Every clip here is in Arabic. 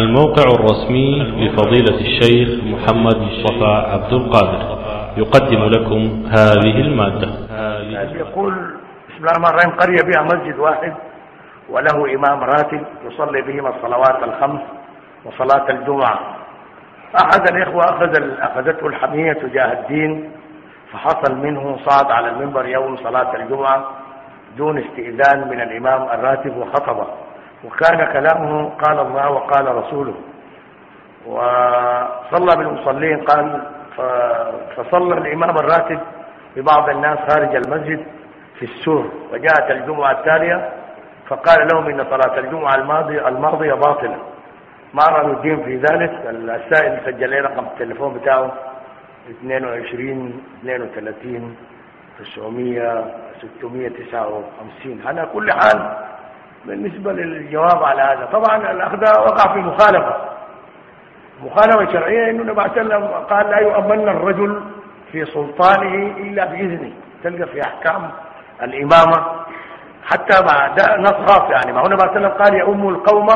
الموقع الرسمي لفضيلة الشيخ محمد مصطفى عبد القادر. يقدم لكم هذه المادة. يقول بسم الله الرحمن الرحيم. قرية بها مسجد واحد وله إمام راتب يصلي بهم الصلوات الخمس وصلاة الجمعة. أحد الإخوة أخذ أخذته الحمية تجاه الدين فحصل منه صعد على المنبر يوم صلاة الجمعة دون استئذان من الإمام الراتب وخطبه. وكان كلامه قال الله وقال رسوله. وصلى بالمصلين قال فصلى الإمام الراتب ببعض الناس خارج المسجد في السور. وجاءت الجمعة التالية فقال لهم إن صلاة الجمعة الماضية, الماضية باطلة. ما رأوا الدين في ذلك. السائل سجل لي رقم التليفون بتاعه 22 32 900 659 على كل حال بالنسبة للجواب على هذا. طبعا الأخ ده وقع في مخالفة. مخالفة شرعية إنه النبي صلى الله عليه وسلم قال لا يؤمن الرجل في سلطانه إلا بإذنه. تلقى في أحكام الإمامة. حتى مع ده نص خاص يعني. ما هو النبي صلى الله عليه وسلم قال يؤم القوم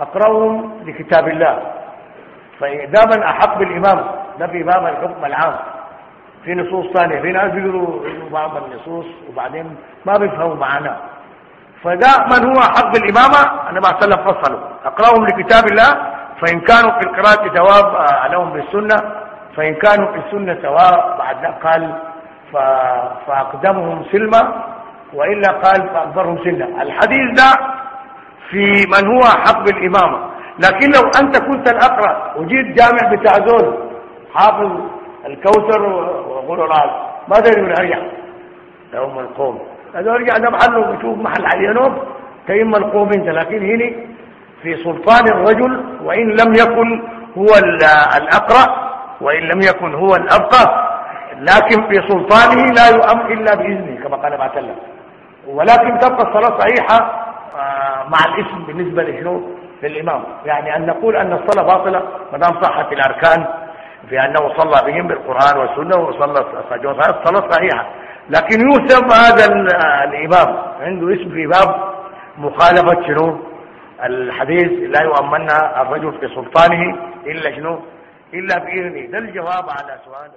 أقرأهم لكتاب الله. فدائما أحق بالإمامة ده في الحكم العام. في نصوص ثانية. في ناس بيقولوا بعض النصوص وبعدين ما بيفهموا معناه. فده من هو حق صلى الله عليه وسلم فصلوا. أقرأهم لكتاب الله فإن كانوا في القراءة ثواب لهم بالسنة. فإن كانوا في السنة ثواب بعد قال فأقدمهم سلمة وإلا قال فأكبرهم سنة. الحديث ده في من هو حق بالإمامة لكن لو أنت كنت الأقرأ وجيت جامع بتاع زول حافظ الكوثر وغلو الراس ما داري من أرجع يوم القوم. يرجع ده محله بيشوف محل عينهم كيم القوم انت لكن هنا في سلطان الرجل وإن لم يكن هو الأقرأ وإن لم يكن هو الأبقى لكن في سلطانه لا يؤم إلا بإذنه كما قال ما سلم ولكن تبقى الصلاة صحيحة مع الاسم بالنسبة لشنو؟ للإمام. يعني أن نقول أن الصلاة باطلة ما دام صحت الأركان في أنه صلى بهم بالقرآن والسنة وصلى الصلاة صحيحة. لكن يوسف هذا الإمام عنده اسم باب مخالفة شنو؟ الحديث لا يؤمن الرجل في سلطانه إلا شنو؟ إلا بإذنه. ده الجواب على سؤال